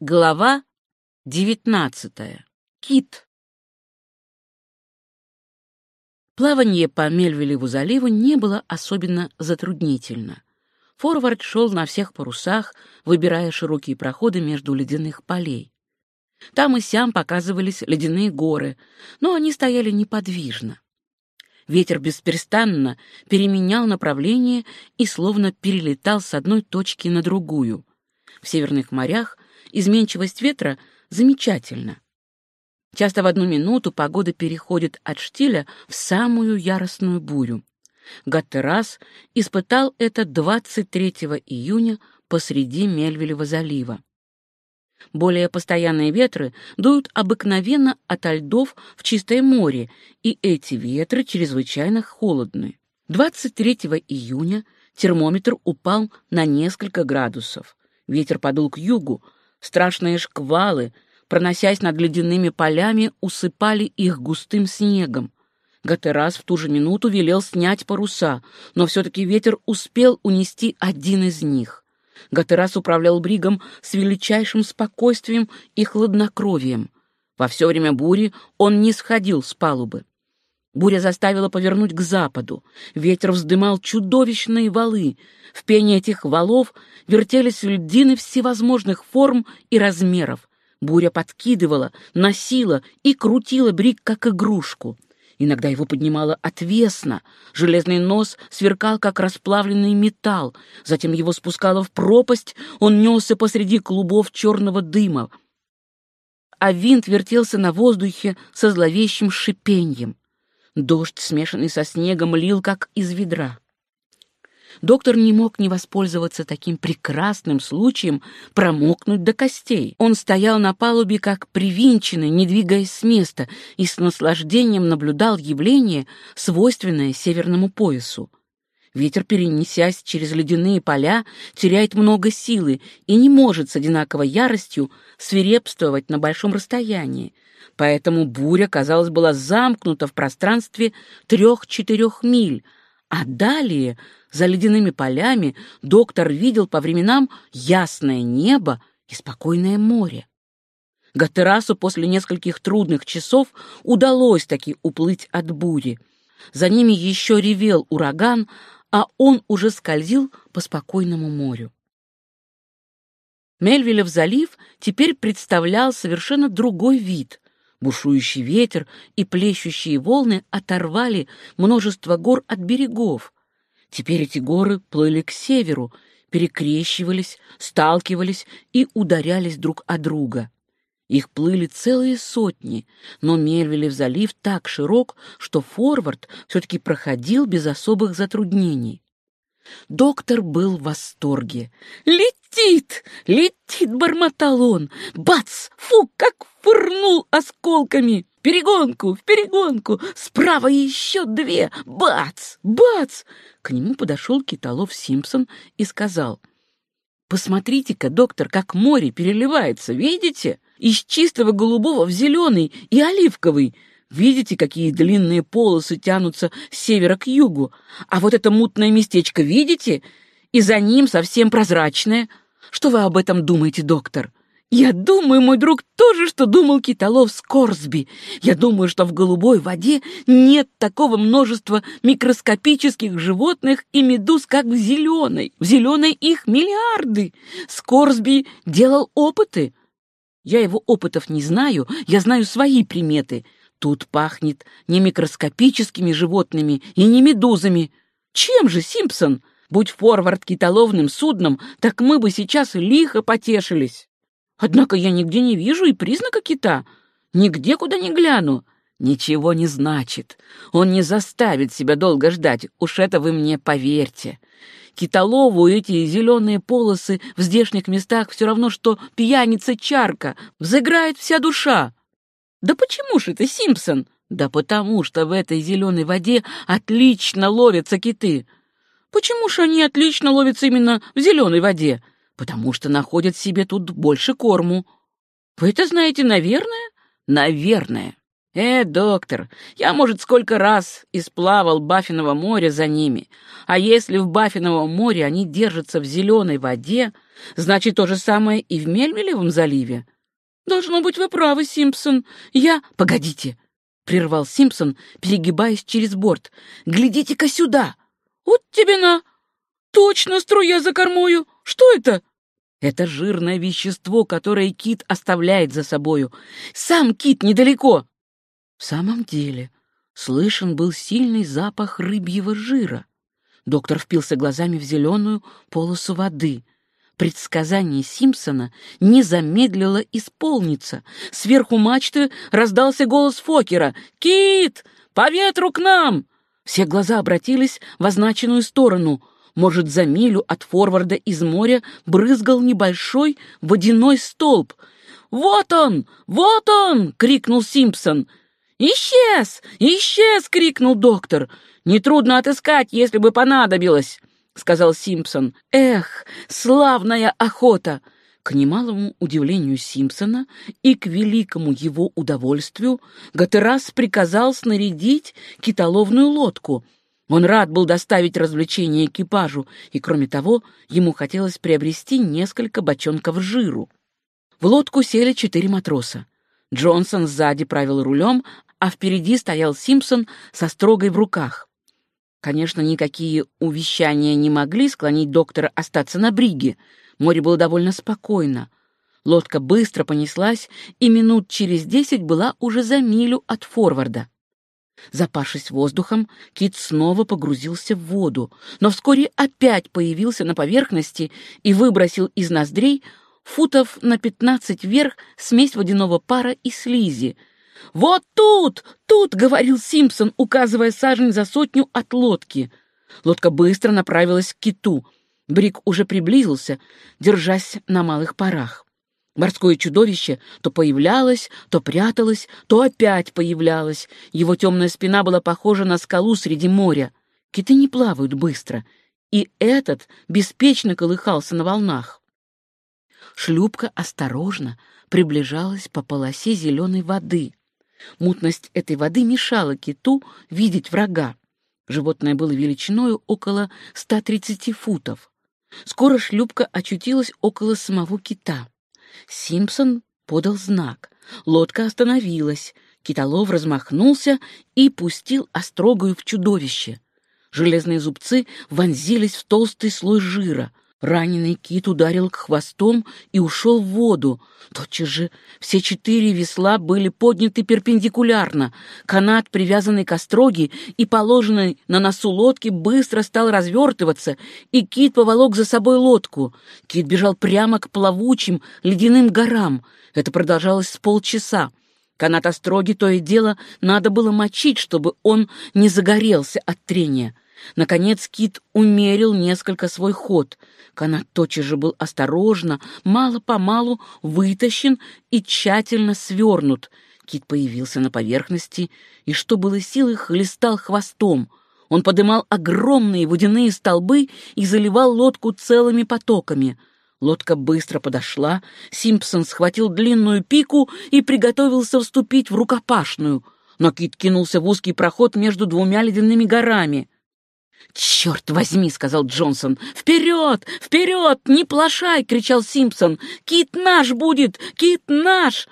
Глава девятнадцатая. Кит. Плавание по Мельвелеву заливу не было особенно затруднительно. Форвард шел на всех парусах, выбирая широкие проходы между ледяных полей. Там и сям показывались ледяные горы, но они стояли неподвижно. Ветер бесперестанно переменял направление и словно перелетал с одной точки на другую. В северных морях изменчивость ветра замечательна. Часто в одну минуту погода переходит от штиля в самую яростную бурю. Гаттерас испытал это 23 июня посреди Мельвилева залива. Более постоянные ветры дуют обыкновенно ото льдов в чистое море, и эти ветры чрезвычайно холодны. 23 июня термометр упал на несколько градусов. Ветер подул к югу, Страшные шквалы, проносясь над ледяными полями, усыпали их густым снегом. Гатерас в ту же минуту велел снять паруса, но все-таки ветер успел унести один из них. Гатерас управлял бригом с величайшим спокойствием и хладнокровием. Во все время бури он не сходил с палубы. Буря заставила повернуть к западу. Ветер вздымал чудовищные валы. В пене этих валов вертелись льдины всевозможных форм и размеров. Буря подкидывала, носила и крутила брик, как игрушку. Иногда его поднимало отвесно. Железный нос сверкал, как расплавленный металл. Затем его спускало в пропасть, он несся посреди клубов черного дыма. А винт вертелся на воздухе со зловещим шипеньем. Дождь, смешанный со снегом, лил как из ведра. Доктор не мог не воспользоваться таким прекрасным случаем промокнуть до костей. Он стоял на палубе как привинченный, не двигаясь с места, и с наслаждением наблюдал явление, свойственное северному поясу. Ветер, перенесясь через ледяные поля, теряет много силы и не может с одинаковой яростью свирепствовать на большом расстоянии, поэтому буря, казалось, была замкнута в пространстве трех-четырех миль, а далее, за ледяными полями, доктор видел по временам ясное небо и спокойное море. Гатерасу после нескольких трудных часов удалось таки уплыть от бури. За ними еще ревел ураган, а он уже скользил по спокойному морю. Мельвилев залив теперь представлял совершенно другой вид. Бушующий ветер и плещущие волны оторвали множество гор от берегов. Теперь эти горы плыли к северу, перекрещивались, сталкивались и ударялись друг о друга. Их плыли целые сотни, но Мельвилев залив так широк, что форвард все-таки проходил без особых затруднений. Доктор был в восторге. «Летит! Летит!» — бормотал он. «Бац! Фу, как фырнул осколками! Перегонку, в перегонку! Справа еще две! Бац! Бац!» К нему подошел Киталов Симпсон и сказал. «Посмотрите-ка, доктор, как море переливается, видите? Из чистого голубого в зеленый и оливковый. Видите, какие длинные полосы тянутся с севера к югу? А вот это мутное местечко, видите? И за ним совсем прозрачное. Что вы об этом думаете, доктор? Я думаю, мой друг, тоже, что думал Киталов Скорсби. Я думаю, что в голубой воде нет такого множества микроскопических животных и медуз, как в зеленой. В зеленой их миллиарды. Скорсби делал опыты. Я его опытов не знаю, я знаю свои приметы — Тут пахнет не микроскопическими животными и не медузами. Чем же, Симпсон? Будь форвард китоловным судном, так мы бы сейчас лихо потешились. Однако я нигде не вижу и признака кита. Нигде, куда ни гляну. Ничего не значит. Он не заставит себя долго ждать, уж это вы мне поверьте. Китолову эти зеленые полосы в здешних местах все равно, что пьяница-чарка. Взыграет вся душа. Да почему же это, Симпсон? Да потому что в этой зеленой воде отлично ловятся киты. Почему же они отлично ловятся именно в зеленой воде? Потому что находят себе тут больше корму. Вы это знаете, наверное? Наверное. Э, доктор, я, может, сколько раз исплавал Баффиново море за ними. А если в Баффиново море они держатся в зеленой воде, Значит, то же самое и в Мельмелевом заливе. Должно быть, вы правы, Симпсон. Я... Погодите, прервал Симпсон, перегибаясь через борт. Глядите-ка сюда. Вот тебе на. Точно струя за кормою. Что это? Это жирное вещество, которое кит оставляет за собою. Сам кит недалеко. В самом деле, слышен был сильный запах рыбьего жира. Доктор впился глазами в зеленую полосу воды. Предсказание Симпсона не замедлило исполниться. Сверху мачты раздался голос Фокера. «Кит! По ветру к нам!» Все глаза обратились в означенную сторону. Может, за милю от форварда из моря брызгал небольшой водяной столб. «Вот он! Вот он!» — крикнул Симпсон. «Исчез! Исчез!» — крикнул доктор. «Нетрудно отыскать, если бы понадобилось», — сказал Симпсон. «Эх, славная охота!» К немалому удивлению Симпсона и к великому его удовольствию Гатерас приказал снарядить китоловную лодку. Он рад был доставить развлечение экипажу, и, кроме того, ему хотелось приобрести несколько бочонков жиру. В лодку сели четыре матроса. Джонсон сзади правил рулем, а впереди стоял Симпсон со строгой в руках. Конечно, никакие увещания не могли склонить доктора остаться на бриге. Море было довольно спокойно. Лодка быстро понеслась, и минут через десять была уже за милю от форварда. Запавшись воздухом, кит снова погрузился в воду, но вскоре опять появился на поверхности и выбросил из ноздрей футов на пятнадцать вверх смесь водяного пара и слизи, «Вот тут! Тут!» — говорил Симпсон, указывая сажень за сотню от лодки. Лодка быстро направилась к киту. Брик уже приблизился, держась на малых парах. Морское чудовище то появлялось, то пряталось, то опять появлялось. Его темная спина была похожа на скалу среди моря. Киты не плавают быстро, и этот беспечно колыхался на волнах. Шлюпка осторожно приближалась по полосе зеленой воды. Мутность этой воды мешала киту видеть врага. Животное было величиною около 130 футов. Скоро шлюпка очутилась около самого кита. Симпсон подал знак. Лодка остановилась. Китолов размахнулся и пустил острогую в чудовище. Железные зубцы вонзились в толстый слой жира — Раненый кит ударил к хвостом и ушел в воду. Тотчас же все четыре весла были подняты перпендикулярно. Канат, привязанный к остроге и положенный на носу лодки, быстро стал развертываться, и кит поволок за собой лодку. Кит бежал прямо к плавучим ледяным горам. Это продолжалось с полчаса. Канат остроги то и дело надо было мочить, чтобы он не загорелся от трения. Наконец кит умерил несколько свой ход. Канат тотчас же был осторожно, мало-помалу вытащен и тщательно свернут. Кит появился на поверхности и, что было силы, хлестал хвостом. Он подымал огромные водяные столбы и заливал лодку целыми потоками. Лодка быстро подошла, Симпсон схватил длинную пику и приготовился вступить в рукопашную. Но Кит кинулся в узкий проход между двумя ледяными горами — «Черт возьми!» — сказал Джонсон. «Вперед! Вперед! Не плашай!» — кричал Симпсон. «Кит наш будет! Кит наш!»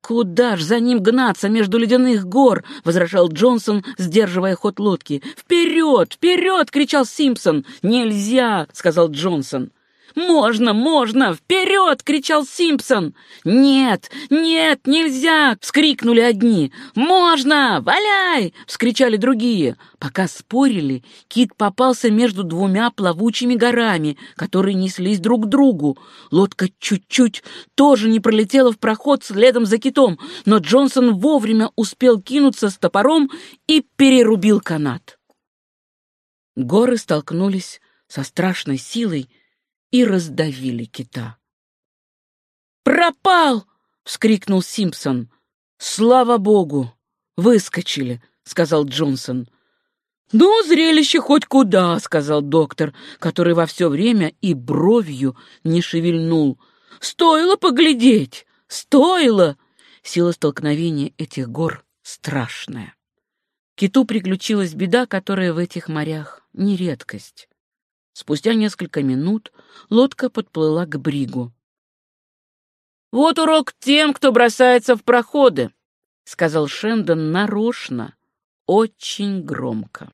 «Куда ж за ним гнаться между ледяных гор?» — возражал Джонсон, сдерживая ход лодки. «Вперед! Вперед!» — кричал Симпсон. «Нельзя!» — сказал Джонсон. «Можно, можно! Вперед!» — кричал Симпсон. «Нет, нет, нельзя!» — вскрикнули одни. «Можно! Валяй!» — вскричали другие. Пока спорили, кит попался между двумя плавучими горами, которые неслись друг к другу. Лодка чуть-чуть тоже не пролетела в проход следом за китом, но Джонсон вовремя успел кинуться с топором и перерубил канат. Горы столкнулись со страшной силой, и раздавили кита. «Пропал!» — вскрикнул Симпсон. «Слава богу! Выскочили!» — сказал Джонсон. «Ну, зрелище хоть куда!» — сказал доктор, который во все время и бровью не шевельнул. «Стоило поглядеть! Стоило!» Сила столкновения этих гор страшная. Киту приключилась беда, которая в этих морях не редкость. Спустя несколько минут лодка подплыла к бригу. «Вот урок тем, кто бросается в проходы», — сказал Шендон нарочно, очень громко.